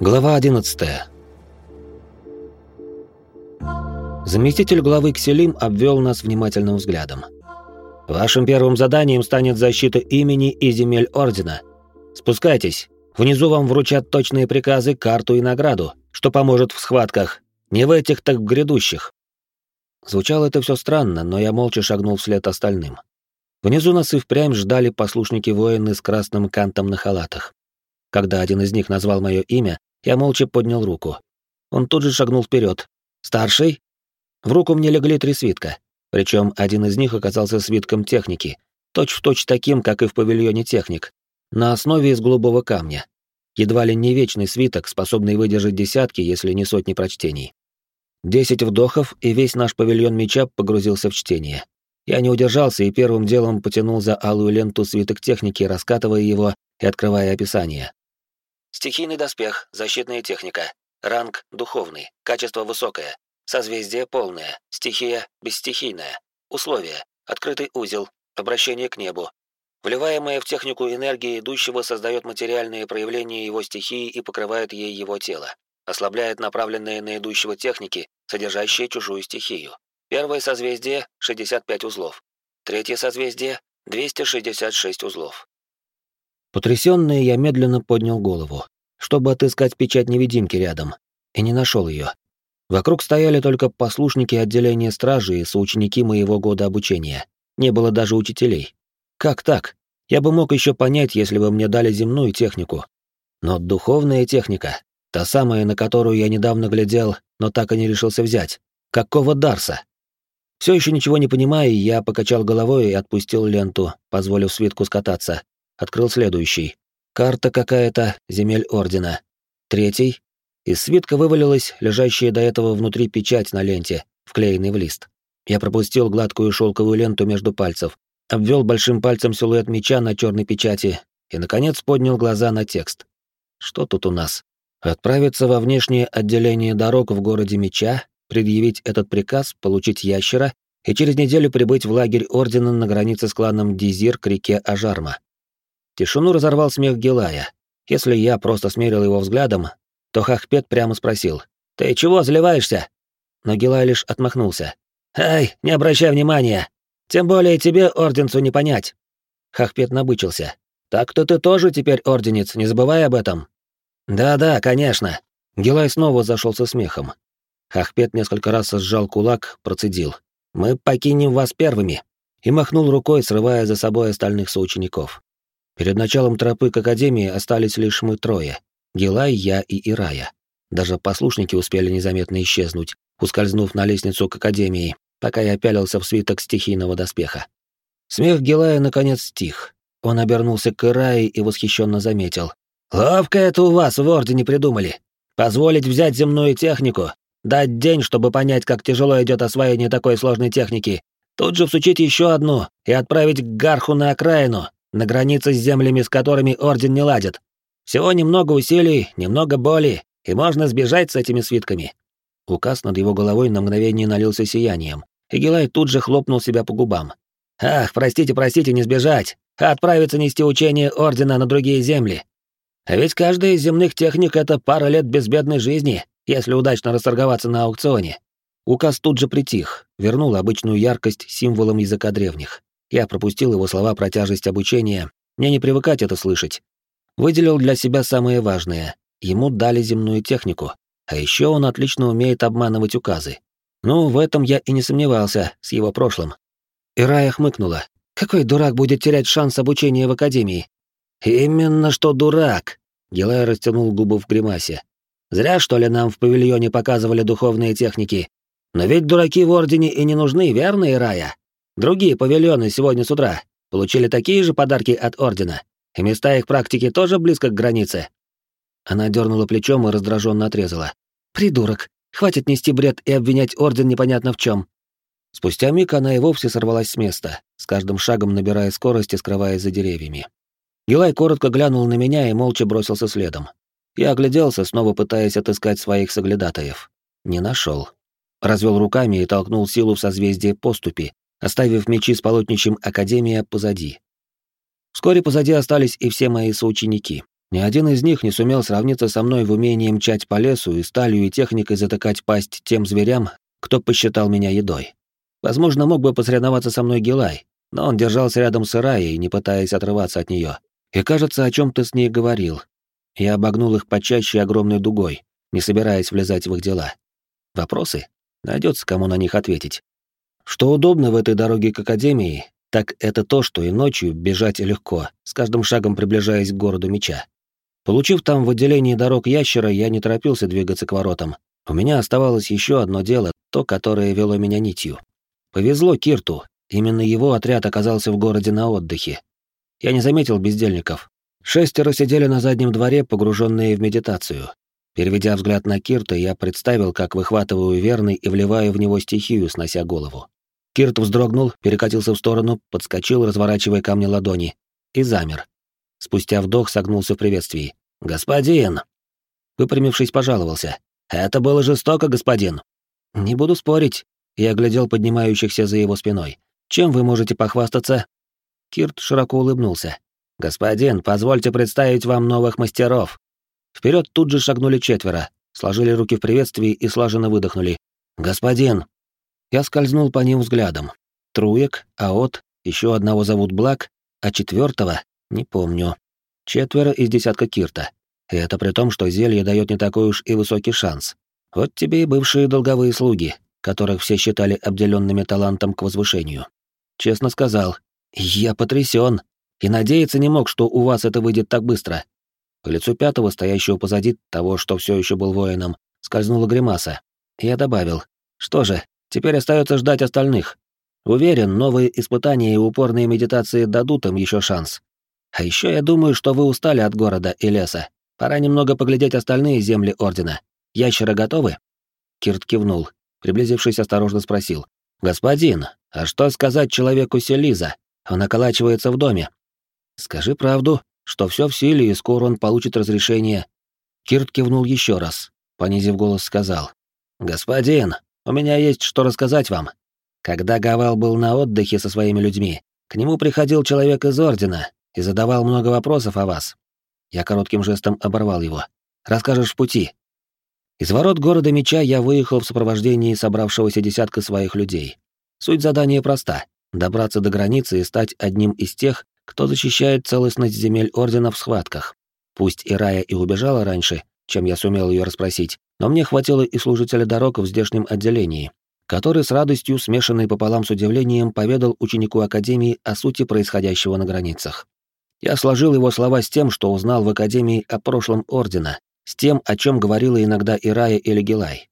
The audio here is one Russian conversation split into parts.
Глава 11. Заместитель главы Кселим обвел нас внимательным взглядом. Вашим первым заданием станет защита имени и земель Ордена. Спускайтесь. Внизу вам вручат точные приказы, карту и награду, что поможет в схватках. Не в этих, так в грядущих. Звучало это все странно, но я молча шагнул вслед остальным. Внизу нас и впрямь ждали послушники-воины с красным кантом на халатах. Когда один из них назвал мое имя, я молча поднял руку. Он тут же шагнул вперед. «Старший?» В руку мне легли три свитка. Причем один из них оказался свитком техники, точь-в-точь точь таким, как и в павильоне техник, на основе из голубого камня. Едва ли не вечный свиток, способный выдержать десятки, если не сотни прочтений. Десять вдохов, и весь наш павильон меча погрузился в чтение. Я не удержался и первым делом потянул за алую ленту свиток техники, раскатывая его и открывая описание. Стихийный доспех, защитная техника. Ранг духовный, качество высокое. Созвездие полное, стихия бесстихийная. Условия: открытый узел, обращение к небу. Вливаемая в технику энергия идущего создает материальные проявления его стихии и покрывает ей его тело. Ослабляет направленные на идущего техники, содержащие чужую стихию. Первое созвездие 65 узлов. Третье созвездие 266 узлов. Потрясённый, я медленно поднял голову, чтобы отыскать печать невидимки рядом, и не нашел ее. Вокруг стояли только послушники отделения стражи и соученики моего года обучения. Не было даже учителей. Как так? Я бы мог еще понять, если бы мне дали земную технику. Но духовная техника, та самая, на которую я недавно глядел, но так и не решился взять. Какого Дарса? Все еще ничего не понимая, я покачал головой и отпустил ленту, позволив свитку скататься, Открыл следующий. Карта какая-то, земель Ордена. Третий. Из свитка вывалилась лежащая до этого внутри печать на ленте, вклеенный в лист. Я пропустил гладкую шелковую ленту между пальцев, обвел большим пальцем силуэт меча на черной печати и, наконец, поднял глаза на текст. Что тут у нас? Отправиться во внешнее отделение дорог в городе Меча, предъявить этот приказ, получить ящера и через неделю прибыть в лагерь Ордена на границе с кланом Дизир к реке Ажарма. Тишину разорвал смех Гилая. Если я просто смерил его взглядом, то Хахпет прямо спросил. «Ты чего заливаешься?» Но Гилай лишь отмахнулся. «Ай, не обращай внимания! Тем более тебе, орденцу, не понять!» Хахпет набычился. «Так-то ты тоже теперь орденец, не забывай об этом!» «Да-да, конечно!» Гилай снова зашелся смехом. Хахпет несколько раз сжал кулак, процедил. «Мы покинем вас первыми!» и махнул рукой, срывая за собой остальных соучеников. Перед началом тропы к Академии остались лишь мы трое — Гилай, я и Ирая. Даже послушники успели незаметно исчезнуть, ускользнув на лестницу к Академии, пока я пялился в свиток стихийного доспеха. Смех Гилая наконец стих. Он обернулся к Ирае и восхищенно заметил. «Ловко это у вас в Ордене придумали. Позволить взять земную технику, дать день, чтобы понять, как тяжело идет освоение такой сложной техники, тут же всучить еще одну и отправить к Гарху на окраину, на границе с землями, с которыми Орден не ладит. Всего немного усилий, немного боли, и можно сбежать с этими свитками». Указ над его головой на мгновение налился сиянием, и Гилай тут же хлопнул себя по губам. «Ах, простите, простите, не сбежать, а отправиться нести учение Ордена на другие земли. А ведь каждая из земных техник — это пара лет безбедной жизни, если удачно расторговаться на аукционе». Указ тут же притих, вернул обычную яркость символом языка древних. Я пропустил его слова про тяжесть обучения, мне не привыкать это слышать. Выделил для себя самое важное. Ему дали земную технику, а еще он отлично умеет обманывать указы. Ну, в этом я и не сомневался с его прошлым. Ирая хмыкнула. Какой дурак будет терять шанс обучения в академии? Именно что дурак. Гилай растянул губы в гримасе. Зря, что ли, нам в павильоне показывали духовные техники. Но ведь дураки в Ордене и не нужны, верно, Ирая? Другие павильоны сегодня с утра получили такие же подарки от Ордена, и места их практики тоже близко к границе. Она дернула плечом и раздраженно отрезала. «Придурок! Хватит нести бред и обвинять Орден непонятно в чем. Спустя миг она и вовсе сорвалась с места, с каждым шагом набирая скорость и скрываясь за деревьями. Гилай коротко глянул на меня и молча бросился следом. Я огляделся, снова пытаясь отыскать своих соглядатаев. Не нашел. Развел руками и толкнул силу в созвездие поступи, оставив мечи с полотничем Академия позади. Вскоре позади остались и все мои соученики. Ни один из них не сумел сравниться со мной в умении мчать по лесу и сталью и техникой затыкать пасть тем зверям, кто посчитал меня едой. Возможно, мог бы посоревноваться со мной Гилай, но он держался рядом с Ираей, не пытаясь отрываться от нее. И, кажется, о чем ты с ней говорил. Я обогнул их почаще огромной дугой, не собираясь влезать в их дела. Вопросы? Найдется кому на них ответить. Что удобно в этой дороге к Академии, так это то, что и ночью бежать легко, с каждым шагом приближаясь к городу меча. Получив там в отделении дорог ящера, я не торопился двигаться к воротам. У меня оставалось еще одно дело, то, которое вело меня нитью. Повезло Кирту, именно его отряд оказался в городе на отдыхе. Я не заметил бездельников. Шестеро сидели на заднем дворе, погруженные в медитацию. Переведя взгляд на Кирта, я представил, как выхватываю верный и вливаю в него стихию, снося голову. Кирт вздрогнул, перекатился в сторону, подскочил, разворачивая ко мне ладони, и замер. Спустя вдох согнулся в приветствии. «Господин!» Выпрямившись, пожаловался. «Это было жестоко, господин!» «Не буду спорить», — я глядел поднимающихся за его спиной. «Чем вы можете похвастаться?» Кирт широко улыбнулся. «Господин, позвольте представить вам новых мастеров». Вперед тут же шагнули четверо, сложили руки в приветствии и слаженно выдохнули. «Господин!» Я скользнул по ним взглядом. Труек, Аот, еще одного зовут Блак, а четвертого не помню. Четверо из десятка Кирта. И это при том, что зелье дает не такой уж и высокий шанс. Вот тебе и бывшие долговые слуги, которых все считали обделенными талантом к возвышению. Честно сказал, я потрясен и надеяться не мог, что у вас это выйдет так быстро. По лицу пятого, стоящего позади того, что все еще был воином, скользнула гримаса. Я добавил, что же, теперь остается ждать остальных. Уверен, новые испытания и упорные медитации дадут им еще шанс. А еще я думаю, что вы устали от города и леса. Пора немного поглядеть остальные земли Ордена. Ящеры готовы?» Кирт кивнул. Приблизившись, осторожно спросил. «Господин, а что сказать человеку Селиза? Он околачивается в доме». «Скажи правду, что все в силе, и скоро он получит разрешение». Кирт кивнул еще раз, понизив голос, сказал. «Господин, у меня есть что рассказать вам. Когда Гавал был на отдыхе со своими людьми, к нему приходил человек из Ордена, и задавал много вопросов о вас. Я коротким жестом оборвал его. Расскажешь в пути. Из ворот города Меча я выехал в сопровождении собравшегося десятка своих людей. Суть задания проста — добраться до границы и стать одним из тех, кто защищает целостность земель Ордена в схватках. Пусть Ирая и убежала раньше, чем я сумел ее расспросить, но мне хватило и служителя дорог в здешнем отделении, который с радостью, смешанной пополам с удивлением, поведал ученику Академии о сути происходящего на границах. Я сложил его слова с тем, что узнал в Академии о прошлом Ордена, с тем, о чем говорила иногда Ирая или Гилай.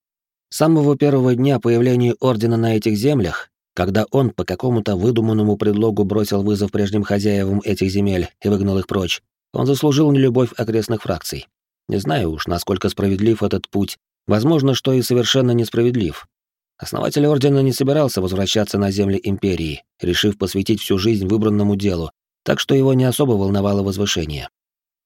С самого первого дня появления Ордена на этих землях, когда он по какому-то выдуманному предлогу бросил вызов прежним хозяевам этих земель и выгнал их прочь, он заслужил нелюбовь окрестных фракций. Не знаю уж, насколько справедлив этот путь, возможно, что и совершенно несправедлив. Основатель Ордена не собирался возвращаться на земли Империи, решив посвятить всю жизнь выбранному делу, так что его не особо волновало возвышение.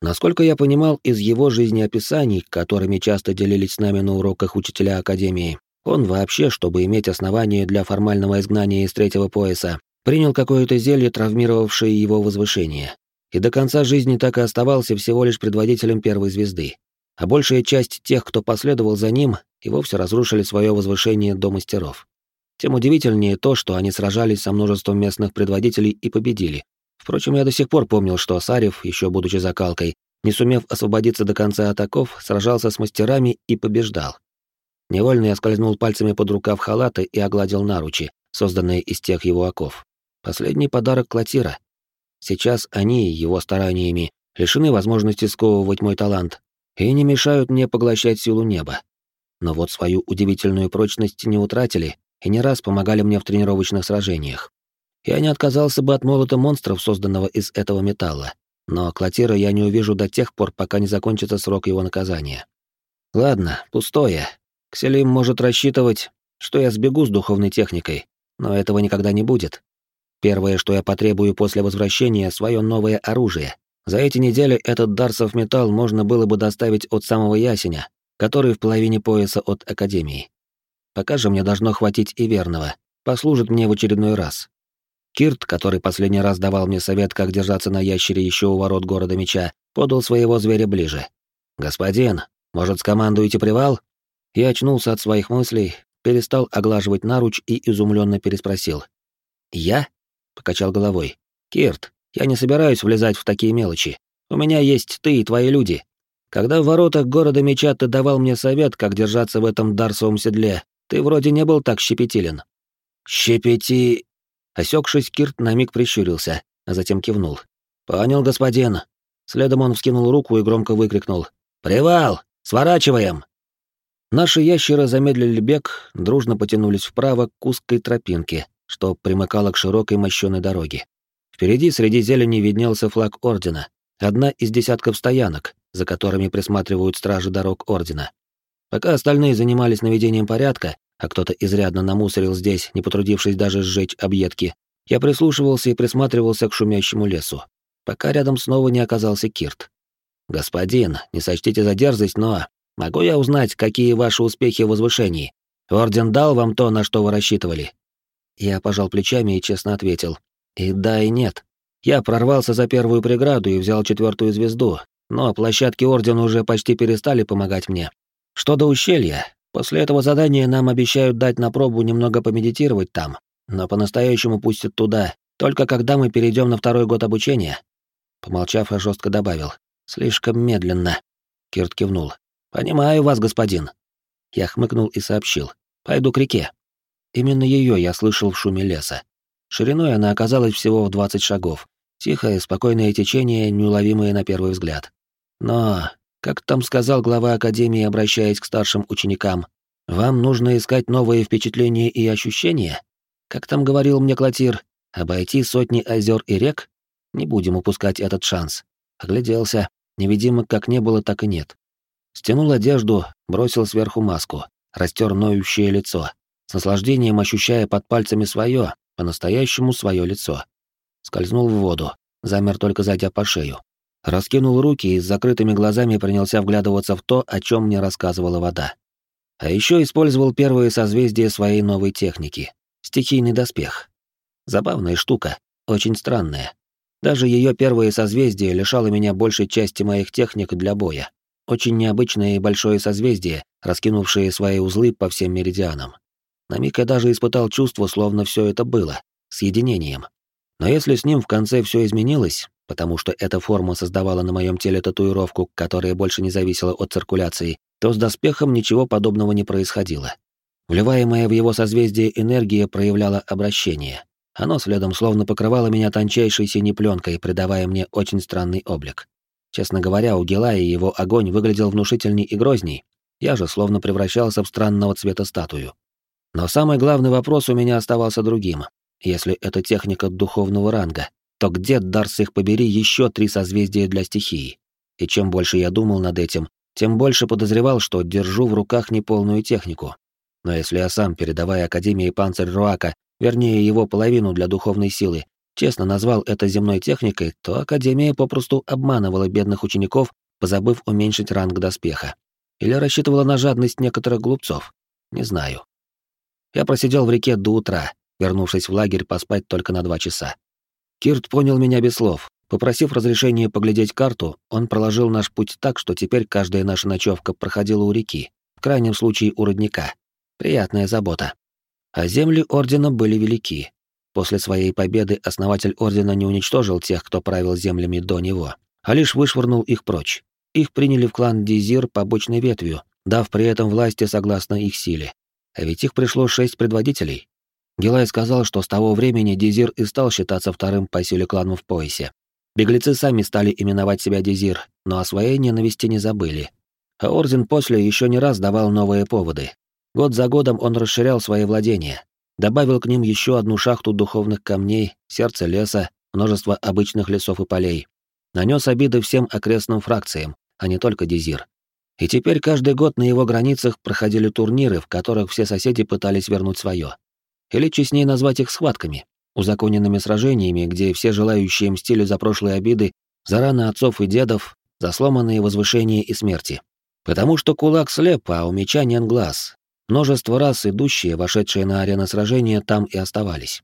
Насколько я понимал из его жизнеописаний, которыми часто делились с нами на уроках учителя Академии, он вообще, чтобы иметь основание для формального изгнания из третьего пояса, принял какое-то зелье, травмировавшее его возвышение, и до конца жизни так и оставался всего лишь предводителем первой звезды. А большая часть тех, кто последовал за ним, и вовсе разрушили свое возвышение до мастеров. Тем удивительнее то, что они сражались со множеством местных предводителей и победили, Впрочем, я до сих пор помнил, что Асарев, еще будучи закалкой, не сумев освободиться до конца атаков, сражался с мастерами и побеждал. Невольно я скользнул пальцами под рукав халата и огладил наручи, созданные из тех его оков. Последний подарок Клотира. Сейчас они, его стараниями, лишены возможности сковывать мой талант и не мешают мне поглощать силу неба. Но вот свою удивительную прочность не утратили и не раз помогали мне в тренировочных сражениях. Я не отказался бы от молота монстров, созданного из этого металла, но Клотира я не увижу до тех пор, пока не закончится срок его наказания. Ладно, пустое. Кселим может рассчитывать, что я сбегу с духовной техникой, но этого никогда не будет. Первое, что я потребую после возвращения, свое новое оружие. За эти недели этот Дарсов металл можно было бы доставить от самого Ясеня, который в половине пояса от Академии. Пока же мне должно хватить и верного, послужит мне в очередной раз. Кирт, который последний раз давал мне совет, как держаться на ящере еще у ворот города меча, подал своего зверя ближе. «Господин, может, скомандуете привал?» Я очнулся от своих мыслей, перестал оглаживать наруч и изумленно переспросил. «Я?» — покачал головой. «Кирт, я не собираюсь влезать в такие мелочи. У меня есть ты и твои люди. Когда в воротах города меча ты давал мне совет, как держаться в этом дарсовом седле, ты вроде не был так щепетилен». «Щепети...» Осекшись, Кирт на миг прищурился, а затем кивнул. «Понял, господин». Следом он вскинул руку и громко выкрикнул. «Привал! Сворачиваем!» Наши ящеры замедлили бег, дружно потянулись вправо к узкой тропинке, что примыкало к широкой мощеной дороге. Впереди среди зелени виднелся флаг Ордена, одна из десятков стоянок, за которыми присматривают стражи дорог Ордена. Пока остальные занимались наведением порядка, а кто-то изрядно намусорил здесь, не потрудившись даже сжечь объедки, я прислушивался и присматривался к шумящему лесу, пока рядом снова не оказался Кирт. «Господин, не сочтите за дерзость, но Могу я узнать, какие ваши успехи в возвышении? Орден дал вам то, на что вы рассчитывали?» Я пожал плечами и честно ответил. «И да, и нет. Я прорвался за первую преграду и взял четвертую звезду, но площадки Ордена уже почти перестали помогать мне. Что до ущелья, после этого задания нам обещают дать на пробу немного помедитировать там, но по-настоящему пустят туда, только когда мы перейдем на второй год обучения». Помолчав, я жестко добавил. «Слишком медленно». Кирт кивнул. «Понимаю вас, господин». Я хмыкнул и сообщил. «Пойду к реке». Именно ее я слышал в шуме леса. Шириной она оказалась всего в 20 шагов. Тихое, спокойное течение, неуловимое на первый взгляд. Но, как там сказал глава Академии, обращаясь к старшим ученикам, «Вам нужно искать новые впечатления и ощущения?» Как там говорил мне Клотир, обойти сотни озер и рек? Не будем упускать этот шанс. Огляделся. Невидимок как не было, так и нет. Стянул одежду, бросил сверху маску, растер ноющее лицо, с наслаждением ощущая под пальцами свое, по-настоящему свое лицо. Скользнул в воду, замер только зайдя по шею. Раскинул руки и с закрытыми глазами принялся вглядываться в то, о чем мне рассказывала вода. А еще использовал первые созвездия своей новой техники — стихийный доспех. Забавная штука, очень странная. Даже ее первые созвездия лишало меня большей части моих техник для боя. Очень необычное и большое созвездие, раскинувшее свои узлы по всем меридианам. На миг я даже испытал чувство, словно все это было, с единением. Но если с ним в конце все изменилось, потому что эта форма создавала на моем теле татуировку, которая больше не зависела от циркуляции, то с доспехом ничего подобного не происходило. Вливаемая в его созвездие энергия проявляла обращение. Оно следом словно покрывало меня тончайшей синей пленкой, придавая мне очень странный облик. Честно говоря, у Гелая его огонь выглядел внушительней и грозней, я же словно превращался в странного цвета статую. Но самый главный вопрос у меня оставался другим. Если это техника духовного ранга, то где, Дарс их побери, еще три созвездия для стихии? И чем больше я думал над этим, тем больше подозревал, что держу в руках неполную технику. Но если я сам, передавая Академии Панцирь Руака, вернее его половину для духовной силы, честно назвал это земной техникой, то Академия попросту обманывала бедных учеников, позабыв уменьшить ранг доспеха. Или рассчитывала на жадность некоторых глупцов. Не знаю. Я просидел в реке до утра, вернувшись в лагерь поспать только на два часа. Кирт понял меня без слов. Попросив разрешения поглядеть карту, он проложил наш путь так, что теперь каждая наша ночевка проходила у реки, в крайнем случае у родника. Приятная забота. А земли Ордена были велики, После своей победы основатель Ордена не уничтожил тех, кто правил землями до него, а лишь вышвырнул их прочь. Их приняли в клан Дизир побочной ветвью, дав при этом власти согласно их силе. А ведь их пришло шесть предводителей. Гилай сказал, что с того времени Дизир и стал считаться вторым по силе клану в поясе. Беглецы сами стали именовать себя Дизир, но о своей ненависти не забыли. А Орден после еще не раз давал новые поводы. Год за годом он расширял свои владения, добавил к ним еще одну шахту духовных камней, сердце леса, множество обычных лесов и полей. Нанес обиды всем окрестным фракциям, а не только Дизир. И теперь каждый год на его границах проходили турниры, в которых все соседи пытались вернуть свое. Или честнее назвать их схватками, узаконенными сражениями, где все желающие мстили за прошлые обиды, за раны отцов и дедов, за сломанные возвышения и смерти. Потому что кулак слеп, а у меча нет глаз, Множество раз идущие, вошедшие на арену сражения, там и оставались.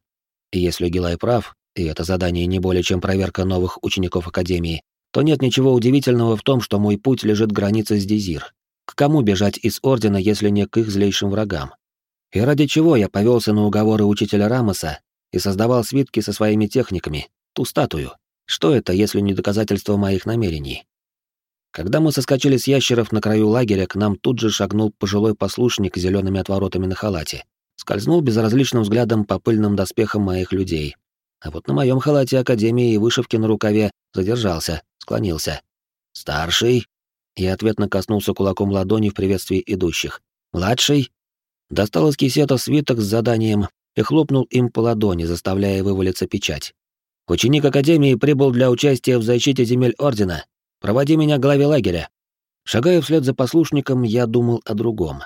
И если Гилай прав, и это задание не более чем проверка новых учеников Академии, то нет ничего удивительного в том, что мой путь лежит границе с Дезир. К кому бежать из Ордена, если не к их злейшим врагам? И ради чего я повелся на уговоры учителя Рамоса и создавал свитки со своими техниками, ту статую? Что это, если не доказательство моих намерений? Когда мы соскочили с ящеров на краю лагеря, к нам тут же шагнул пожилой послушник с зелеными отворотами на халате. Скользнул безразличным взглядом по пыльным доспехам моих людей. А вот на моем халате Академии и вышивке на рукаве задержался, склонился. «Старший?» Я ответно коснулся кулаком ладони в приветствии идущих. «Младший?» Достал из кисета свиток с заданием и хлопнул им по ладони, заставляя вывалиться печать. «Ученик Академии прибыл для участия в защите земель Ордена. Проводи меня к главе лагеря». Шагая вслед за послушником, я думал о другом.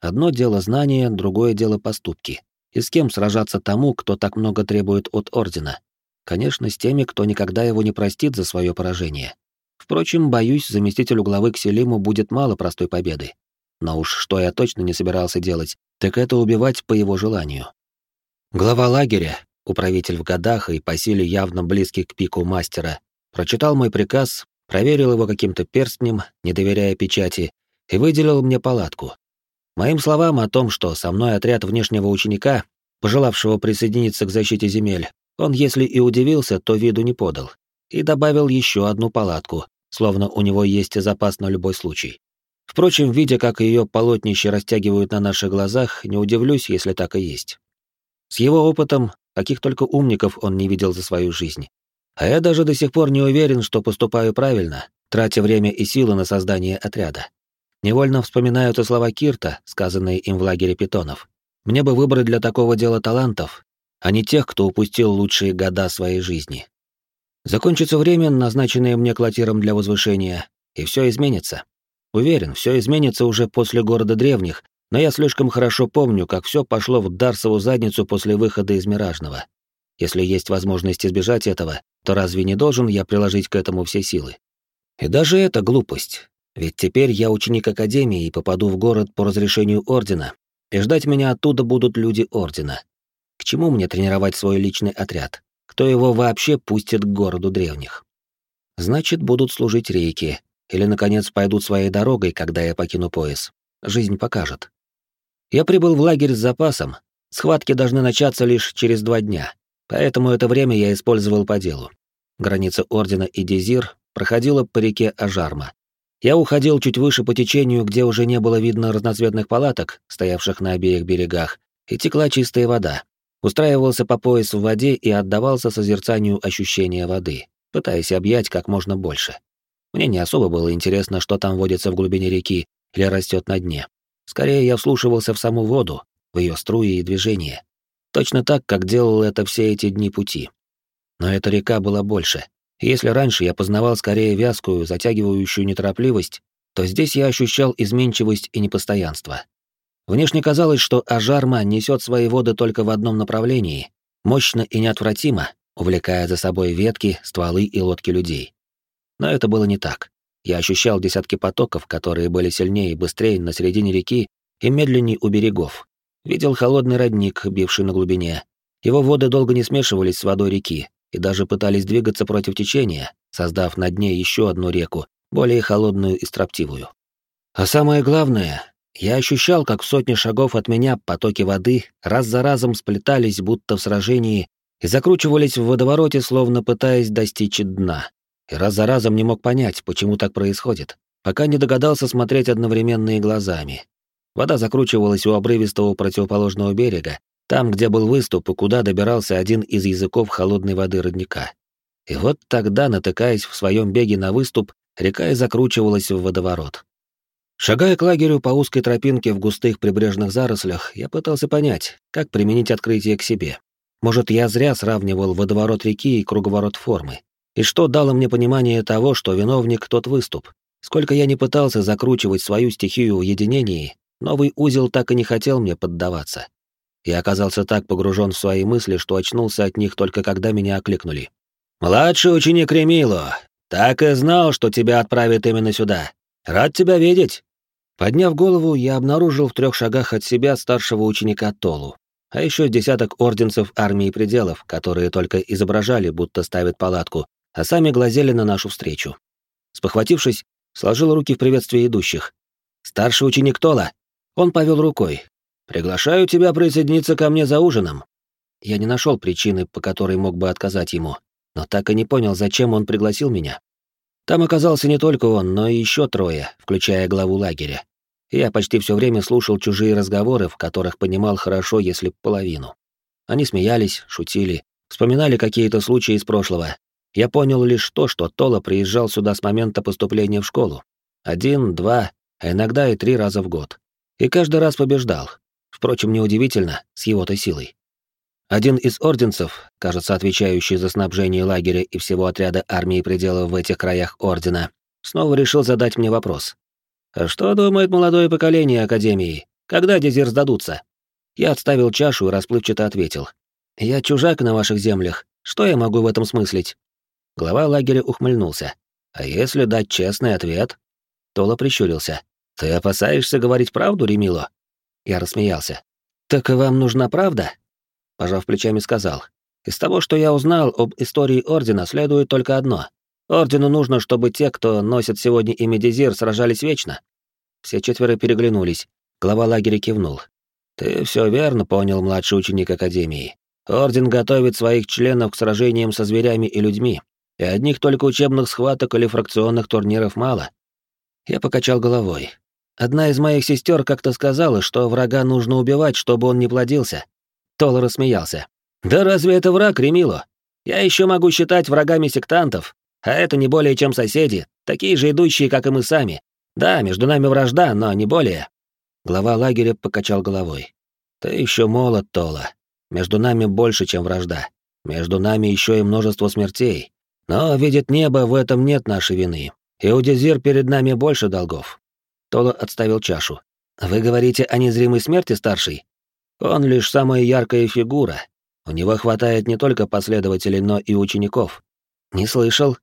Одно дело знания, другое дело поступки. И с кем сражаться тому, кто так много требует от Ордена? Конечно, с теми, кто никогда его не простит за свое поражение. Впрочем, боюсь, заместителю главы Кселиму будет мало простой победы. Но уж что я точно не собирался делать, так это убивать по его желанию. Глава лагеря, управитель в годах и по силе явно близкий к пику мастера, прочитал мой приказ, проверил его каким-то перстнем, не доверяя печати, и выделил мне палатку. Моим словам о том, что со мной отряд внешнего ученика, пожелавшего присоединиться к защите земель, он, если и удивился, то виду не подал, и добавил еще одну палатку, словно у него есть запас на любой случай. Впрочем, видя, как ее полотнище растягивают на наших глазах, не удивлюсь, если так и есть. С его опытом, каких только умников он не видел за свою жизнь. А я даже до сих пор не уверен, что поступаю правильно, тратя время и силы на создание отряда. Невольно вспоминаются слова Кирта, сказанные им в лагере питонов. Мне бы выбрать для такого дела талантов, а не тех, кто упустил лучшие года своей жизни. Закончится время, назначенное мне клотиром для возвышения, и все изменится. Уверен, все изменится уже после города древних, но я слишком хорошо помню, как все пошло в Дарсову задницу после выхода из Миражного. Если есть возможность избежать этого, то разве не должен я приложить к этому все силы? И даже это глупость. Ведь теперь я ученик Академии и попаду в город по разрешению Ордена, и ждать меня оттуда будут люди Ордена. К чему мне тренировать свой личный отряд? Кто его вообще пустит к городу древних? Значит, будут служить рейки, или, наконец, пойдут своей дорогой, когда я покину пояс. Жизнь покажет. Я прибыл в лагерь с запасом. Схватки должны начаться лишь через два дня, поэтому это время я использовал по делу. Граница Ордена и Дезир проходила по реке Ажарма, я уходил чуть выше по течению, где уже не было видно разноцветных палаток, стоявших на обеих берегах, и текла чистая вода. Устраивался по пояс в воде и отдавался созерцанию ощущения воды, пытаясь объять как можно больше. Мне не особо было интересно, что там водится в глубине реки или растет на дне. Скорее, я вслушивался в саму воду, в ее струи и движения. Точно так, как делал это все эти дни пути. Но эта река была больше. Если раньше я познавал скорее вязкую, затягивающую неторопливость, то здесь я ощущал изменчивость и непостоянство. Внешне казалось, что Ажарма несет свои воды только в одном направлении, мощно и неотвратимо, увлекая за собой ветки, стволы и лодки людей. Но это было не так. Я ощущал десятки потоков, которые были сильнее и быстрее на середине реки и медленнее у берегов. Видел холодный родник, бивший на глубине. Его воды долго не смешивались с водой реки, и даже пытались двигаться против течения, создав на дне еще одну реку, более холодную и строптивую. А самое главное, я ощущал, как в сотне шагов от меня потоки воды раз за разом сплетались, будто в сражении, и закручивались в водовороте, словно пытаясь достичь дна. И раз за разом не мог понять, почему так происходит, пока не догадался смотреть одновременно и глазами. Вода закручивалась у обрывистого противоположного берега, там, где был выступ и куда добирался один из языков холодной воды родника. И вот тогда, натыкаясь в своем беге на выступ, река и закручивалась в водоворот. Шагая к лагерю по узкой тропинке в густых прибрежных зарослях, я пытался понять, как применить открытие к себе. Может, я зря сравнивал водоворот реки и круговорот формы. И что дало мне понимание того, что виновник тот выступ? Сколько я не пытался закручивать свою стихию в единении, новый узел так и не хотел мне поддаваться. Я оказался так погружен в свои мысли, что очнулся от них только когда меня окликнули. «Младший ученик Ремило, так и знал, что тебя отправят именно сюда. Рад тебя видеть!» Подняв голову, я обнаружил в трех шагах от себя старшего ученика Толу. а еще десяток орденцев армии пределов, которые только изображали, будто ставят палатку, а сами глазели на нашу встречу. Спохватившись, сложил руки в приветствии идущих. «Старший ученик Тола!» Он повел рукой. «Приглашаю тебя присоединиться ко мне за ужином». Я не нашел причины, по которой мог бы отказать ему, но так и не понял, зачем он пригласил меня. Там оказался не только он, но и еще трое, включая главу лагеря. Я почти все время слушал чужие разговоры, в которых понимал хорошо, если половину. Они смеялись, шутили, вспоминали какие-то случаи из прошлого. Я понял лишь то, что Тола приезжал сюда с момента поступления в школу. Один, два, а иногда и три раза в год. И каждый раз побеждал. Впрочем, неудивительно, с его-то силой. Один из орденцев, кажется, отвечающий за снабжение лагеря и всего отряда армии пределов в этих краях ордена, снова решил задать мне вопрос. А что думает молодое поколение Академии? Когда дезир сдадутся? Я отставил чашу и расплывчато ответил. Я чужак на ваших землях. Что я могу в этом смыслить? Глава лагеря ухмыльнулся. А если дать честный ответ? Тола прищурился. Ты опасаешься говорить правду, Ремило? Я рассмеялся. Так и вам нужна правда? Пожав плечами, сказал. Из того, что я узнал об истории Ордена, следует только одно. Ордену нужно, чтобы те, кто носит сегодня имя Дезир, сражались вечно. Все четверо переглянулись. Глава лагеря кивнул. Ты все верно понял, младший ученик Академии. Орден готовит своих членов к сражениям со зверями и людьми. И одних только учебных схваток или фракционных турниров мало. Я покачал головой. Одна из моих сестер как-то сказала, что врага нужно убивать, чтобы он не плодился. Тола рассмеялся. Да разве это враг, Ремило? Я еще могу считать врагами сектантов, а это не более чем соседи, такие же идущие, как и мы сами. Да, между нами вражда, но не более. Глава лагеря покачал головой. Ты еще молод, Тола. Между нами больше, чем вражда. Между нами еще и множество смертей. Но, видит небо, в этом нет нашей вины. И у Дезир перед нами больше долгов. Тола отставил чашу. Вы говорите о незримой смерти, старший? Он лишь самая яркая фигура. У него хватает не только последователей, но и учеников. Не слышал,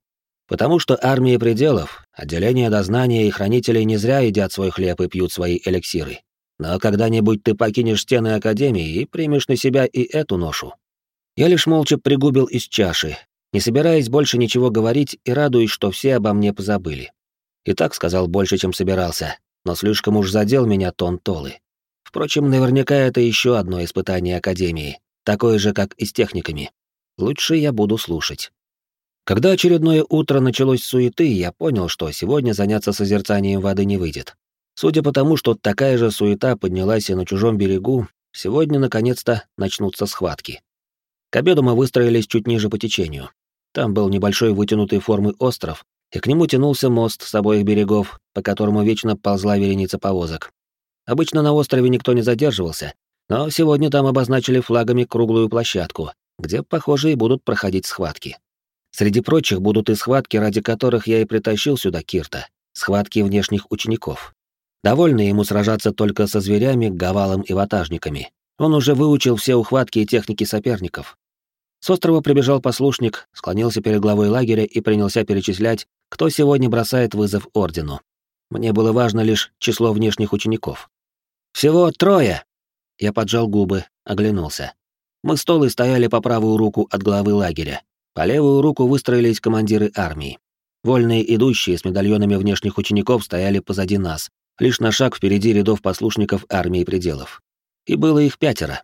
Потому что армии пределов, отделение дознания и хранители не зря едят свой хлеб и пьют свои эликсиры. Но когда-нибудь ты покинешь стены Академии и примешь на себя и эту ношу. Я лишь молча пригубил из чаши, не собираясь больше ничего говорить и радуясь, что все обо мне позабыли. И так сказал больше, чем собирался, но слишком уж задел меня тон Толы. Впрочем, наверняка это еще одно испытание Академии, такое же, как и с техниками. Лучше я буду слушать. Когда очередное утро началось суеты, я понял, что сегодня заняться созерцанием воды не выйдет. Судя по тому, что такая же суета поднялась и на чужом берегу, сегодня наконец-то начнутся схватки. К обеду мы выстроились чуть ниже по течению. Там был небольшой вытянутой формы остров, и к нему тянулся мост с обоих берегов, по которому вечно ползла вереница повозок. Обычно на острове никто не задерживался, но сегодня там обозначили флагами круглую площадку, где, похоже, и будут проходить схватки. Среди прочих будут и схватки, ради которых я и притащил сюда Кирта, схватки внешних учеников. Довольно ему сражаться только со зверями, гавалом и ватажниками. Он уже выучил все ухватки и техники соперников. С острова прибежал послушник, склонился перед главой лагеря и принялся перечислять, кто сегодня бросает вызов ордену. Мне было важно лишь число внешних учеников. «Всего трое!» Я поджал губы, оглянулся. Мы с Толой стояли по правую руку от главы лагеря. По левую руку выстроились командиры армии. Вольные идущие с медальонами внешних учеников стояли позади нас, лишь на шаг впереди рядов послушников армии пределов. И было их пятеро.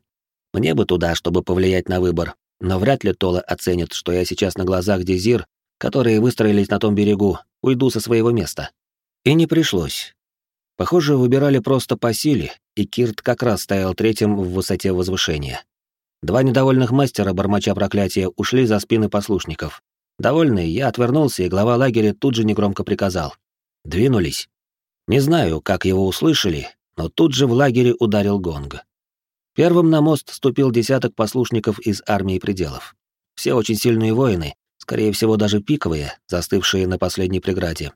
Мне бы туда, чтобы повлиять на выбор, но вряд ли Тола оценит, что я сейчас на глазах Дезир, которые выстроились на том берегу, уйду со своего места. И не пришлось. Похоже, выбирали просто по силе, и Кирт как раз стоял третьим в высоте возвышения. Два недовольных мастера, бормоча проклятия, ушли за спины послушников. Довольный, я отвернулся, и глава лагеря тут же негромко приказал. Двинулись. Не знаю, как его услышали, но тут же в лагере ударил гонг. Первым на мост ступил десяток послушников из армии пределов. Все очень сильные воины, скорее всего даже пиковые, застывшие на последней преграде.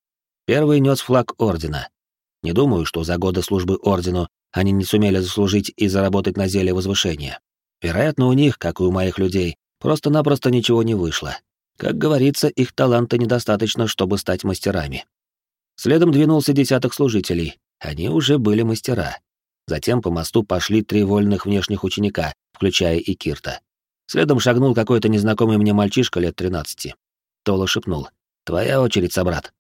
Первый нес флаг ордена. Не думаю, что за годы службы ордену они не сумели заслужить и заработать на зелье возвышения. Вероятно, у них, как и у моих людей, просто-напросто ничего не вышло. Как говорится, их таланта недостаточно, чтобы стать мастерами. Следом двинулся десяток служителей. Они уже были мастера. Затем по мосту пошли три вольных внешних ученика, включая и Кирта. Следом шагнул какой-то незнакомый мне мальчишка лет 13. Тола шепнул. «Твоя очередь, собрат».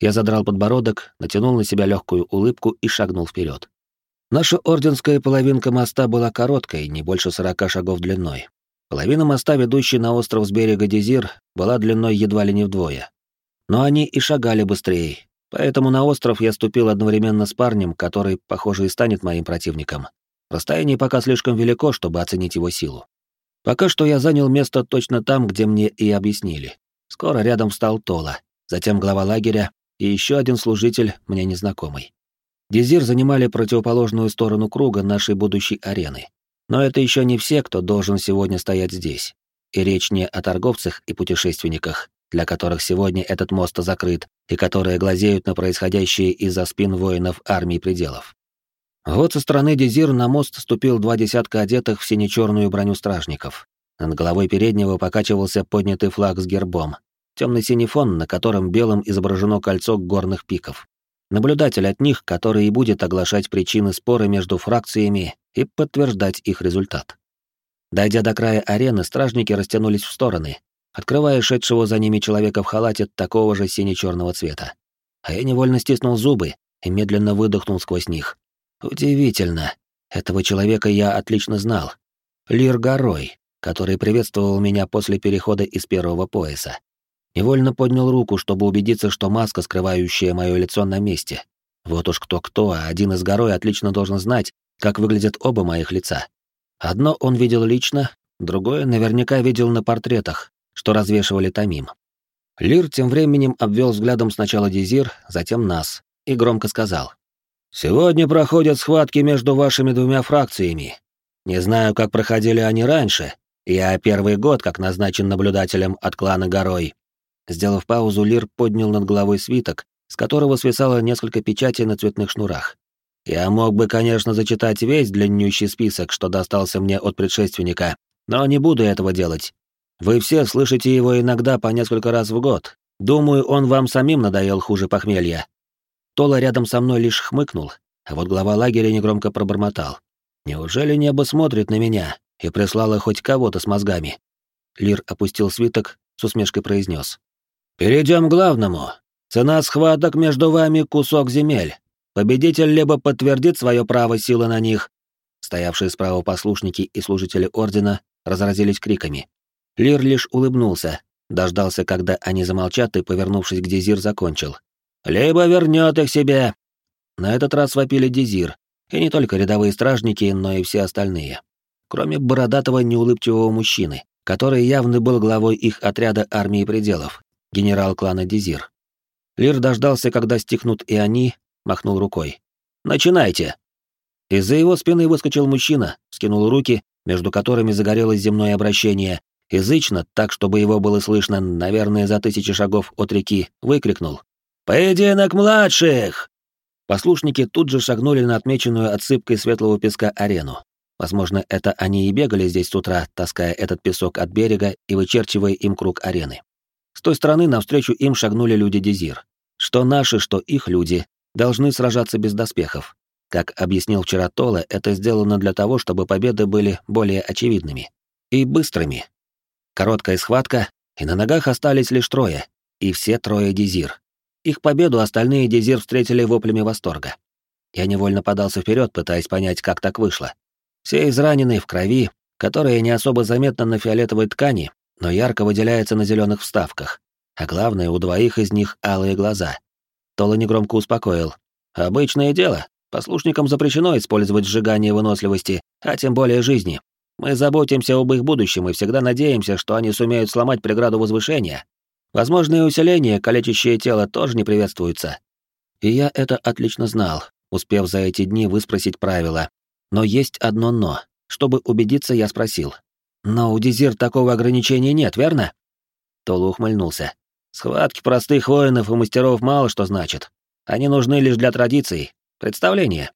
Я задрал подбородок, натянул на себя легкую улыбку и шагнул вперед. Наша орденская половинка моста была короткой, не больше сорока шагов длиной. Половина моста, ведущей на остров с берега Дезир, была длиной едва ли не вдвое. Но они и шагали быстрее, поэтому на остров я ступил одновременно с парнем, который, похоже, и станет моим противником. Расстояние пока слишком велико, чтобы оценить его силу. Пока что я занял место точно там, где мне и объяснили. Скоро рядом встал Тола, затем глава лагеря и еще один служитель, мне незнакомый. Дезир занимали противоположную сторону круга нашей будущей арены. Но это еще не все, кто должен сегодня стоять здесь. И речь не о торговцах и путешественниках, для которых сегодня этот мост закрыт, и которые глазеют на происходящее из-за спин воинов армии пределов. Вот со стороны Дезир на мост ступил два десятка одетых в сине-черную броню стражников. Над головой переднего покачивался поднятый флаг с гербом. Темный-синий фон, на котором белым изображено кольцо горных пиков. Наблюдатель от них, который и будет оглашать причины спора между фракциями и подтверждать их результат. Дойдя до края арены, стражники растянулись в стороны, открывая шедшего за ними человека в халате такого же сине-черного цвета. А я невольно стиснул зубы и медленно выдохнул сквозь них. Удивительно. Этого человека я отлично знал. Лир Горой, который приветствовал меня после перехода из первого пояса. Невольно поднял руку, чтобы убедиться, что маска, скрывающая мое лицо, на месте. Вот уж кто-кто, а один из Горой отлично должен знать, как выглядят оба моих лица. Одно он видел лично, другое наверняка видел на портретах, что развешивали Тамим. Лир тем временем обвел взглядом сначала Дезир, затем нас, и громко сказал. Сегодня проходят схватки между вашими двумя фракциями. Не знаю, как проходили они раньше. Я первый год как назначен наблюдателем от клана Горой. Сделав паузу, Лир поднял над головой свиток, с которого свисало несколько печатей на цветных шнурах. Я мог бы, конечно, зачитать весь длиннющий список, что достался мне от предшественника, но не буду этого делать. Вы все слышите его иногда по несколько раз в год. Думаю, он вам самим надоел хуже похмелья. Тола рядом со мной лишь хмыкнул, а вот глава лагеря негромко пробормотал. «Неужели небо смотрит на меня и прислало хоть кого-то с мозгами?» Лир опустил свиток, с усмешкой произнес. «Перейдем к главному. Цена схваток между вами — кусок земель. Победитель либо подтвердит свое право силы на них». Стоявшие справа послушники и служители Ордена разразились криками. Лир лишь улыбнулся, дождался, когда они замолчат, и, повернувшись к Дезир, закончил либо вернет их себе. На этот раз вопили Дезир, и не только рядовые стражники, но и все остальные. Кроме бородатого неулыбчивого мужчины, который явно был главой их отряда армии пределов, генерал клана Дезир. Лир дождался, когда стихнут и они, махнул рукой. «Начинайте!» Из-за его спины выскочил мужчина, скинул руки, между которыми загорелось земное обращение, язычно, так, чтобы его было слышно, наверное, за тысячи шагов от реки, выкрикнул. «Поединок младших!» Послушники тут же шагнули на отмеченную отсыпкой светлого песка арену. Возможно, это они и бегали здесь с утра, таская этот песок от берега и вычерчивая им круг арены. С той стороны навстречу им шагнули люди Дезир. Что наши, что их люди, должны сражаться без доспехов. Как объяснил вчера Тола, это сделано для того, чтобы победы были более очевидными и быстрыми. Короткая схватка, и на ногах остались лишь трое, и все трое Дезир. Их победу остальные Дезир встретили воплями восторга. Я невольно подался вперед, пытаясь понять, как так вышло. Все изранены в крови, которая не особо заметна на фиолетовой ткани, но ярко выделяется на зеленых вставках. А главное, у двоих из них алые глаза. Тола негромко успокоил. «Обычное дело. Послушникам запрещено использовать сжигание выносливости, а тем более жизни. Мы заботимся об их будущем и всегда надеемся, что они сумеют сломать преграду возвышения, Возможные усиления, калечащее тело, тоже не приветствуются. И я это отлично знал, успев за эти дни выспросить правила. Но есть одно «но». Чтобы убедиться, я спросил. «Но у Дезир такого ограничения нет, верно?» Тола ухмыльнулся. «Схватки простых воинов и мастеров мало что значит. Они нужны лишь для традиций, представления».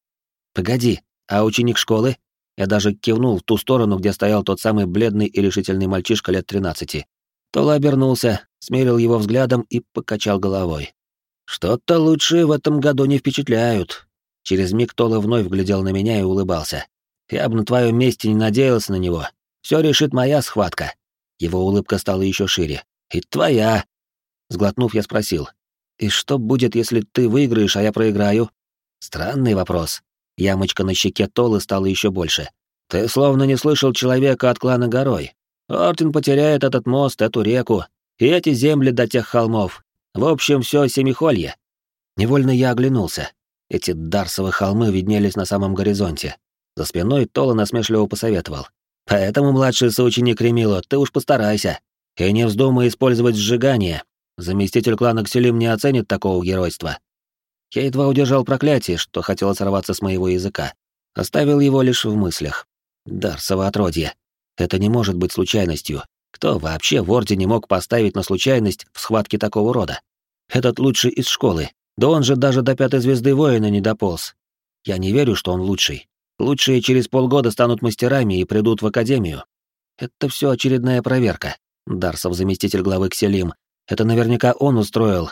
«Погоди, а ученик школы?» Я даже кивнул в ту сторону, где стоял тот самый бледный и решительный мальчишка лет тринадцати. Тола обернулся, смерил его взглядом и покачал головой. «Что-то лучшие в этом году не впечатляют. Через миг Тола вновь глядел на меня и улыбался. Я бы на твоем месте не надеялся на него. Все решит моя схватка. Его улыбка стала еще шире. И твоя. Сглотнув, я спросил. И что будет, если ты выиграешь, а я проиграю? Странный вопрос. Ямочка на щеке Толы стала еще больше. Ты словно не слышал человека от клана Горой. Орден потеряет этот мост, эту реку, и эти земли до тех холмов. В общем, все семихолье. Невольно я оглянулся. Эти Дарсовы холмы виднелись на самом горизонте. За спиной Тола насмешливо посоветовал. «Поэтому, младший соученик Ремило, ты уж постарайся. И не вздумай использовать сжигание. Заместитель клана Кселим не оценит такого геройства». Я едва удержал проклятие, что хотело сорваться с моего языка. Оставил его лишь в мыслях. Дарсово отродье. Это не может быть случайностью. Кто вообще в Ордене мог поставить на случайность в схватке такого рода? Этот лучший из школы. Да он же даже до пятой звезды воина не дополз. Я не верю, что он лучший. Лучшие через полгода станут мастерами и придут в академию. Это все очередная проверка. Дарсов, заместитель главы Кселим. Это наверняка он устроил.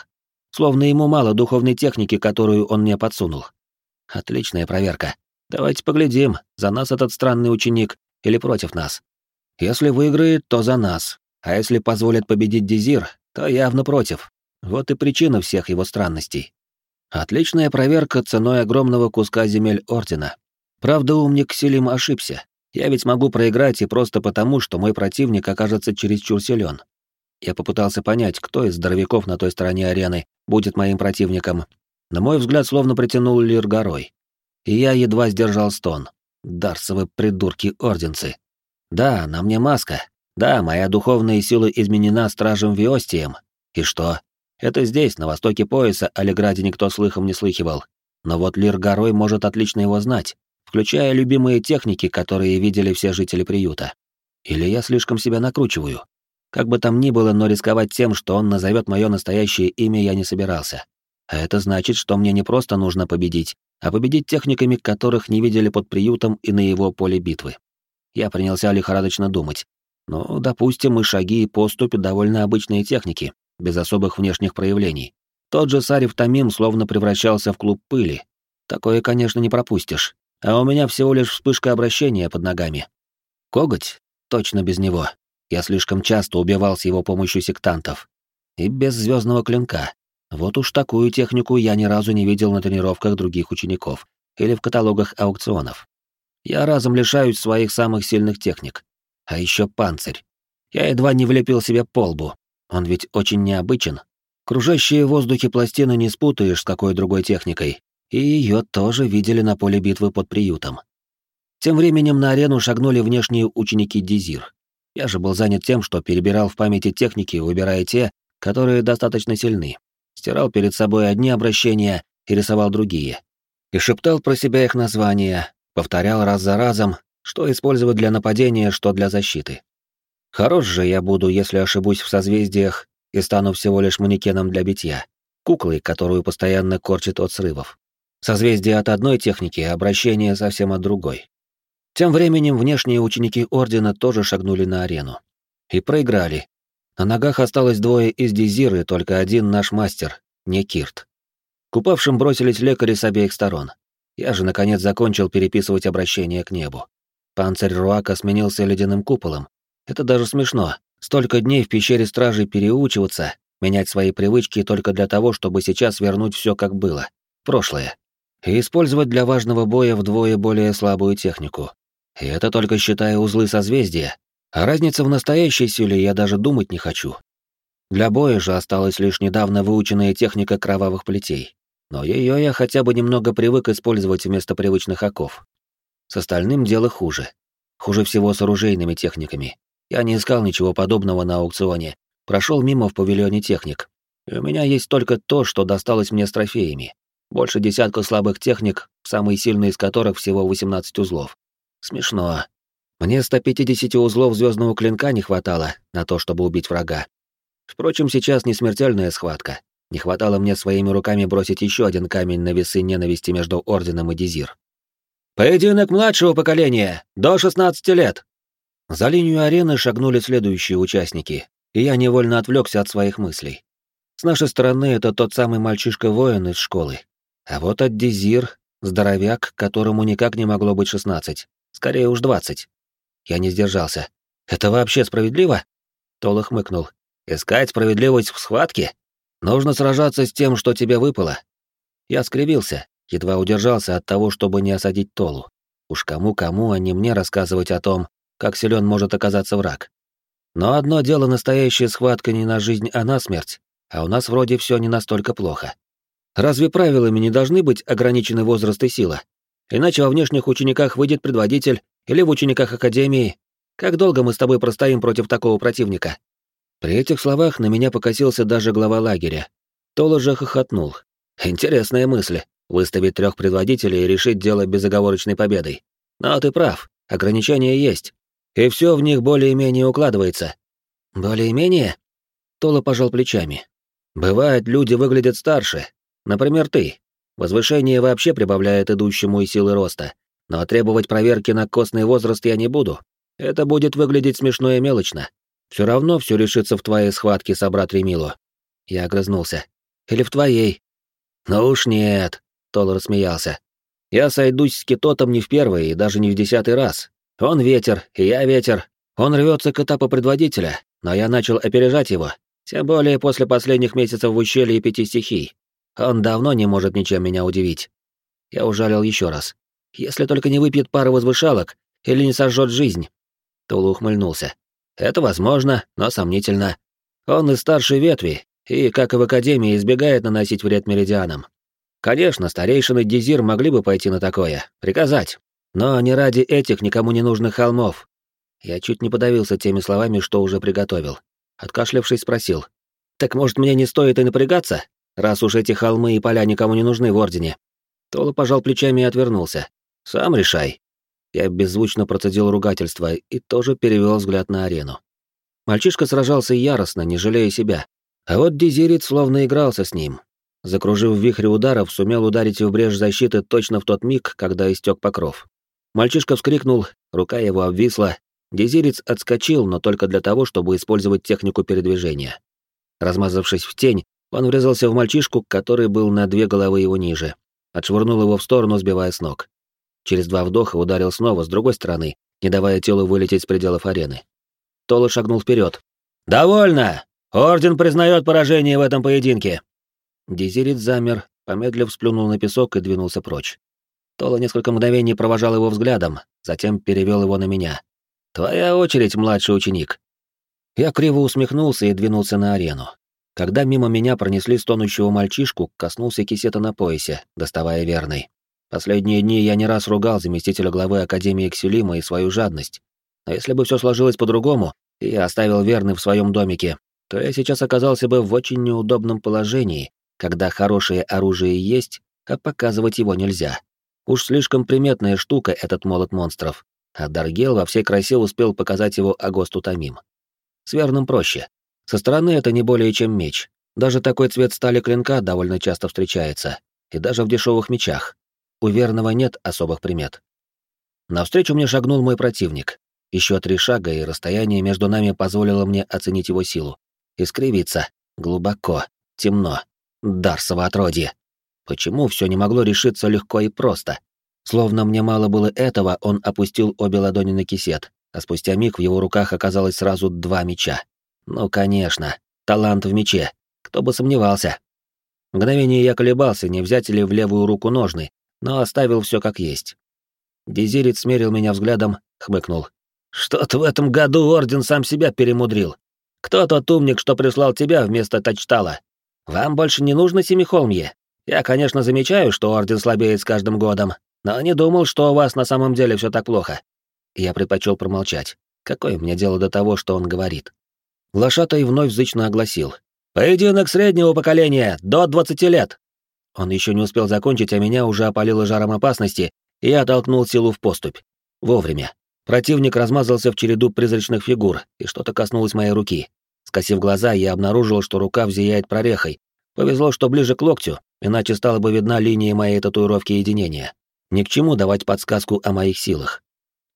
Словно ему мало духовной техники, которую он мне подсунул. Отличная проверка. Давайте поглядим, за нас этот странный ученик или против нас. Если выиграет, то за нас. А если позволит победить Дезир, то явно против. Вот и причина всех его странностей. Отличная проверка ценой огромного куска земель Ордена. Правда, умник Селим ошибся. Я ведь могу проиграть и просто потому, что мой противник окажется чересчур силен. Я попытался понять, кто из здоровяков на той стороне арены будет моим противником. На мой взгляд, словно притянул Лир горой. И я едва сдержал стон. Дарсовы придурки-орденцы. Да, на мне маска. Да, моя духовная сила изменена стражем Виостием. И что? Это здесь, на востоке пояса, о Леграде никто слыхом не слыхивал. Но вот Лир горой может отлично его знать включая любимые техники, которые видели все жители приюта. Или я слишком себя накручиваю? Как бы там ни было, но рисковать тем, что он назовет мое настоящее имя, я не собирался. А это значит, что мне не просто нужно победить, а победить техниками, которых не видели под приютом и на его поле битвы. Я принялся лихорадочно думать. Ну, допустим, и шаги, и поступь — довольно обычные техники, без особых внешних проявлений. Тот же Сарев Тамим словно превращался в клуб пыли. Такое, конечно, не пропустишь а у меня всего лишь вспышка обращения под ногами. Коготь? Точно без него. Я слишком часто убивал с его помощью сектантов. И без звездного клинка. Вот уж такую технику я ни разу не видел на тренировках других учеников или в каталогах аукционов. Я разом лишаюсь своих самых сильных техник. А еще панцирь. Я едва не влепил себе по лбу. Он ведь очень необычен. Кружащие в воздухе пластины не спутаешь с какой другой техникой, и ее тоже видели на поле битвы под приютом. Тем временем на арену шагнули внешние ученики Дизир. Я же был занят тем, что перебирал в памяти техники, выбирая те, которые достаточно сильны. Стирал перед собой одни обращения и рисовал другие. И шептал про себя их названия, повторял раз за разом, что использовать для нападения, что для защиты. Хорош же я буду, если ошибусь в созвездиях и стану всего лишь манекеном для битья, куклой, которую постоянно корчит от срывов. Созвездие от одной техники, обращение совсем от другой. Тем временем внешние ученики Ордена тоже шагнули на арену. И проиграли. На ногах осталось двое из Дезиры, только один наш мастер, не Кирт. Купавшим бросились лекари с обеих сторон. Я же, наконец, закончил переписывать обращение к небу. Панцирь Руака сменился ледяным куполом. Это даже смешно. Столько дней в пещере стражей переучиваться, менять свои привычки только для того, чтобы сейчас вернуть все как было. Прошлое и использовать для важного боя вдвое более слабую технику. И это только считая узлы созвездия, а разница в настоящей силе я даже думать не хочу. Для боя же осталась лишь недавно выученная техника кровавых плетей, но ее я хотя бы немного привык использовать вместо привычных оков. С остальным дело хуже. Хуже всего с оружейными техниками. Я не искал ничего подобного на аукционе, прошел мимо в павильоне техник. И у меня есть только то, что досталось мне с трофеями. Больше десятка слабых техник, самые сильные из которых всего 18 узлов. Смешно. Мне 150 узлов звездного клинка не хватало на то, чтобы убить врага. Впрочем, сейчас не смертельная схватка. Не хватало мне своими руками бросить еще один камень на весы ненависти между Орденом и Дизир. «Поединок младшего поколения! До 16 лет!» За линию арены шагнули следующие участники, и я невольно отвлекся от своих мыслей. С нашей стороны это тот самый мальчишка-воин из школы, а вот от Дезир Здоровяк, которому никак не могло быть 16. Скорее уж 20. Я не сдержался. Это вообще справедливо? Тола хмыкнул. Искать справедливость в схватке? Нужно сражаться с тем, что тебе выпало. Я скривился, едва удержался от того, чтобы не осадить Толу. Уж кому-кому, а не мне рассказывать о том, как силен может оказаться враг. Но одно дело настоящая схватка не на жизнь, а на смерть, а у нас вроде все не настолько плохо. Разве правилами не должны быть ограничены возраст и сила? Иначе во внешних учениках выйдет предводитель, или в учениках Академии. Как долго мы с тобой простоим против такого противника?» При этих словах на меня покосился даже глава лагеря. Тола же хохотнул. «Интересная мысль — выставить трех предводителей и решить дело безоговорочной победой. Но ты прав, ограничения есть. И все в них более-менее укладывается». «Более-менее?» Тола пожал плечами. «Бывает, люди выглядят старше. Например, ты. Возвышение вообще прибавляет идущему и силы роста. Но требовать проверки на костный возраст я не буду. Это будет выглядеть смешно и мелочно. Все равно все решится в твоей схватке, собрат Ремило. Я огрызнулся. Или в твоей. Ну уж нет, Тол рассмеялся. Я сойдусь с Китотом не в первый и даже не в десятый раз. Он ветер, и я ветер. Он рвется к этапу предводителя, но я начал опережать его. Тем более после последних месяцев в ущелье пяти стихий. Он давно не может ничем меня удивить. Я ужалил еще раз. Если только не выпьет пару возвышалок или не сожжет жизнь. Тула ухмыльнулся. Это возможно, но сомнительно. Он из старшей ветви, и, как и в Академии, избегает наносить вред меридианам. Конечно, старейшины Дизир могли бы пойти на такое, приказать, но не ради этих никому не нужных холмов. Я чуть не подавился теми словами, что уже приготовил. Откашлявшись, спросил. «Так, может, мне не стоит и напрягаться, раз уж эти холмы и поля никому не нужны в Ордене?» Тола пожал плечами и отвернулся. «Сам решай». Я беззвучно процедил ругательство и тоже перевел взгляд на арену. Мальчишка сражался яростно, не жалея себя. А вот Дезирит словно игрался с ним. Закружив в вихре ударов, сумел ударить в брешь защиты точно в тот миг, когда истек покров. Мальчишка вскрикнул, рука его обвисла. Дезирец отскочил, но только для того, чтобы использовать технику передвижения. Размазавшись в тень, он врезался в мальчишку, который был на две головы его ниже. Отшвырнул его в сторону, сбивая с ног. Через два вдоха ударил снова с другой стороны, не давая телу вылететь с пределов арены. Тола шагнул вперед. «Довольно! Орден признает поражение в этом поединке!» Дезирит замер, помедлив сплюнул на песок и двинулся прочь. Тола несколько мгновений провожал его взглядом, затем перевел его на меня. «Твоя очередь, младший ученик!» Я криво усмехнулся и двинулся на арену. Когда мимо меня пронесли стонущего мальчишку, коснулся кисета на поясе, доставая верный. Последние дни я не раз ругал заместителя главы Академии Ксюлима и свою жадность. Но если бы все сложилось по-другому, и я оставил верный в своем домике, то я сейчас оказался бы в очень неудобном положении, когда хорошее оружие есть, а показывать его нельзя. Уж слишком приметная штука этот молот монстров, а Даргел во всей красе успел показать его Агосту Тамим. С верным проще. Со стороны это не более чем меч. Даже такой цвет стали клинка довольно часто встречается, и даже в дешевых мечах у верного нет особых примет. Навстречу мне шагнул мой противник. Еще три шага, и расстояние между нами позволило мне оценить его силу. Искривиться. Глубоко. Темно. Дарсово отродье. Почему все не могло решиться легко и просто? Словно мне мало было этого, он опустил обе ладони на кисет, а спустя миг в его руках оказалось сразу два меча. Ну, конечно, талант в мече. Кто бы сомневался. Мгновение я колебался, не взять ли в левую руку ножны, но оставил все как есть. Дезирит смерил меня взглядом, хмыкнул. «Что-то в этом году Орден сам себя перемудрил. Кто тот умник, что прислал тебя вместо Тачтала? Вам больше не нужно Семихолмье. Я, конечно, замечаю, что Орден слабеет с каждым годом, но не думал, что у вас на самом деле все так плохо». Я предпочел промолчать. Какое мне дело до того, что он говорит? Лошатай вновь зычно огласил. «Поединок среднего поколения, до двадцати лет!» Он еще не успел закончить, а меня уже опалило жаром опасности, и я оттолкнул силу в поступь. Вовремя. Противник размазался в череду призрачных фигур, и что-то коснулось моей руки. Скосив глаза, я обнаружил, что рука взияет прорехой. Повезло, что ближе к локтю, иначе стала бы видна линия моей татуировки единения. Ни к чему давать подсказку о моих силах.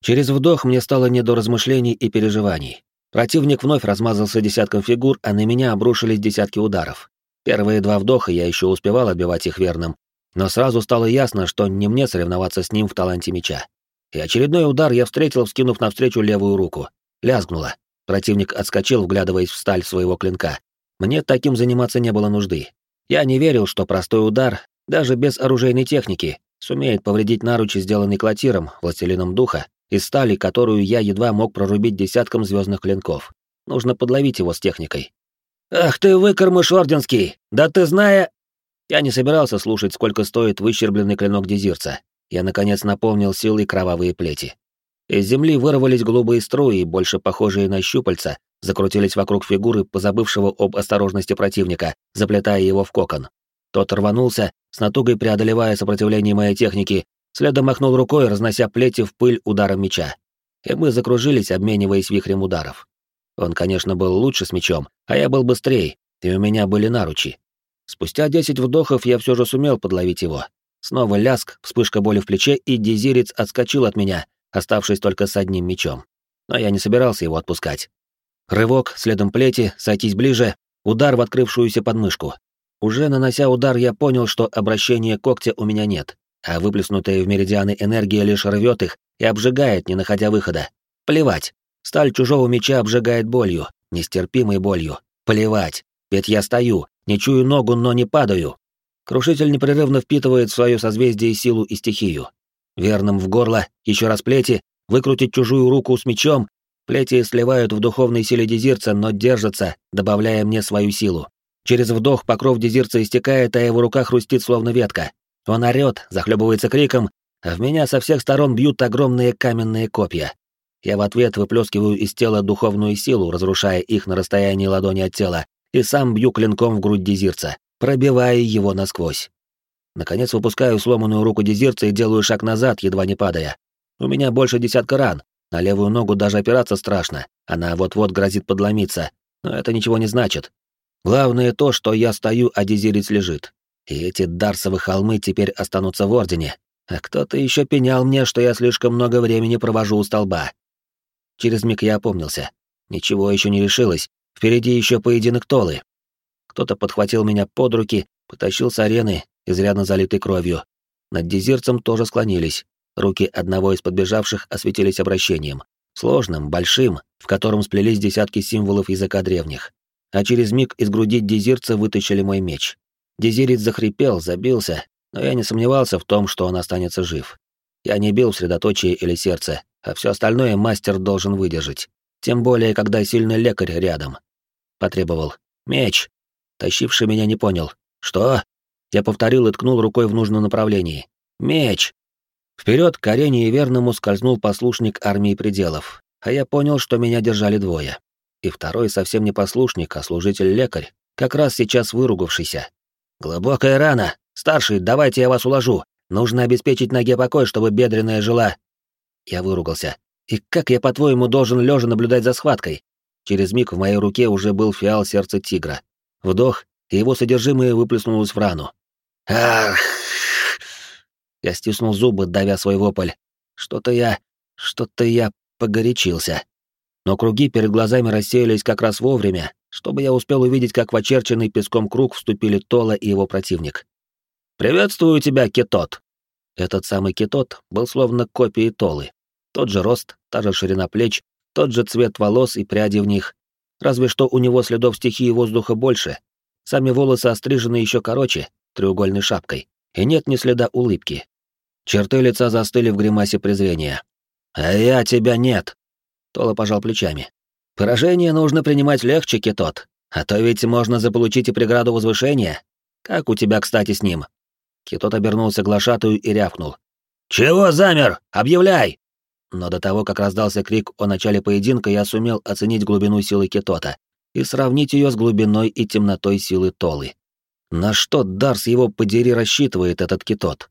Через вдох мне стало не до размышлений и переживаний. Противник вновь размазался десятком фигур, а на меня обрушились десятки ударов. Первые два вдоха я еще успевал отбивать их верным, но сразу стало ясно, что не мне соревноваться с ним в таланте меча. И очередной удар я встретил, вскинув навстречу левую руку. Лязгнуло. Противник отскочил, вглядываясь в сталь своего клинка. Мне таким заниматься не было нужды. Я не верил, что простой удар, даже без оружейной техники, сумеет повредить наручи, сделанный клотиром, властелином духа, из стали, которую я едва мог прорубить десятком звездных клинков. Нужно подловить его с техникой. «Ах ты, выкормыш орденский! Да ты зная...» Я не собирался слушать, сколько стоит выщербленный клинок дезирца. Я, наконец, наполнил силой кровавые плети. Из земли вырвались голубые струи, больше похожие на щупальца, закрутились вокруг фигуры позабывшего об осторожности противника, заплетая его в кокон. Тот рванулся, с натугой преодолевая сопротивление моей техники, следом махнул рукой, разнося плети в пыль ударом меча. И мы закружились, обмениваясь вихрем ударов. Он, конечно, был лучше с мечом, а я был быстрее, и у меня были наручи. Спустя десять вдохов я все же сумел подловить его. Снова ляск, вспышка боли в плече, и дезирец отскочил от меня, оставшись только с одним мечом. Но я не собирался его отпускать. Рывок, следом плети, сойтись ближе, удар в открывшуюся подмышку. Уже нанося удар, я понял, что обращения когтя у меня нет, а выплеснутая в меридианы энергия лишь рвет их и обжигает, не находя выхода. Плевать. Сталь чужого меча обжигает болью, нестерпимой болью. Плевать, ведь я стою, не чую ногу, но не падаю. Крушитель непрерывно впитывает в свое созвездие силу и стихию. Верным в горло, еще раз плети, выкрутить чужую руку с мечом. Плети сливают в духовной силе дезирца, но держатся, добавляя мне свою силу. Через вдох покров дезирца истекает, а его рука хрустит, словно ветка. Он орёт, захлебывается криком, а в меня со всех сторон бьют огромные каменные копья. Я в ответ выплескиваю из тела духовную силу, разрушая их на расстоянии ладони от тела, и сам бью клинком в грудь дезирца, пробивая его насквозь. Наконец выпускаю сломанную руку дезирца и делаю шаг назад, едва не падая. У меня больше десятка ран, на левую ногу даже опираться страшно, она вот-вот грозит подломиться, но это ничего не значит. Главное то, что я стою, а дезирец лежит. И эти Дарсовы холмы теперь останутся в Ордене, а кто-то еще пенял мне, что я слишком много времени провожу у столба. Через миг я опомнился. Ничего еще не решилось. Впереди еще поединок Толы. Кто-то подхватил меня под руки, потащил с арены, изрядно залитой кровью. Над дезирцем тоже склонились. Руки одного из подбежавших осветились обращением. Сложным, большим, в котором сплелись десятки символов языка древних. А через миг из груди дезирца вытащили мой меч. Дезирец захрипел, забился, но я не сомневался в том, что он останется жив. Я не бил в средоточие или сердце, а все остальное мастер должен выдержать. Тем более, когда сильный лекарь рядом. Потребовал. «Меч!» Тащивший меня не понял. «Что?» Я повторил и ткнул рукой в нужном направлении. «Меч!» Вперед к арене и верному скользнул послушник армии пределов, а я понял, что меня держали двое. И второй совсем не послушник, а служитель-лекарь, как раз сейчас выругавшийся. «Глубокая рана! Старший, давайте я вас уложу! Нужно обеспечить ноге покой, чтобы бедренная жила я выругался. И как я, по-твоему, должен лежа наблюдать за схваткой? Через миг в моей руке уже был фиал сердца тигра. Вдох, и его содержимое выплеснулось в рану. Ах! Я стиснул зубы, давя свой вопль. Что-то я... что-то я погорячился. Но круги перед глазами рассеялись как раз вовремя, чтобы я успел увидеть, как в очерченный песком круг вступили Тола и его противник. «Приветствую тебя, Кетот!» Этот самый Кетот был словно копией Толы. Тот же рост, та же ширина плеч, тот же цвет волос и пряди в них. Разве что у него следов стихии воздуха больше. Сами волосы острижены еще короче, треугольной шапкой, и нет ни следа улыбки. Черты лица застыли в гримасе презрения. «А я тебя нет!» Тола пожал плечами. «Поражение нужно принимать легче, Кетот, а то ведь можно заполучить и преграду возвышения. Как у тебя, кстати, с ним?» Кетот обернулся глашатую и рявкнул. «Чего замер? Объявляй!» Но до того, как раздался крик о начале поединка, я сумел оценить глубину силы Кетота и сравнить ее с глубиной и темнотой силы Толы. На что Дарс его подери рассчитывает этот Кетот?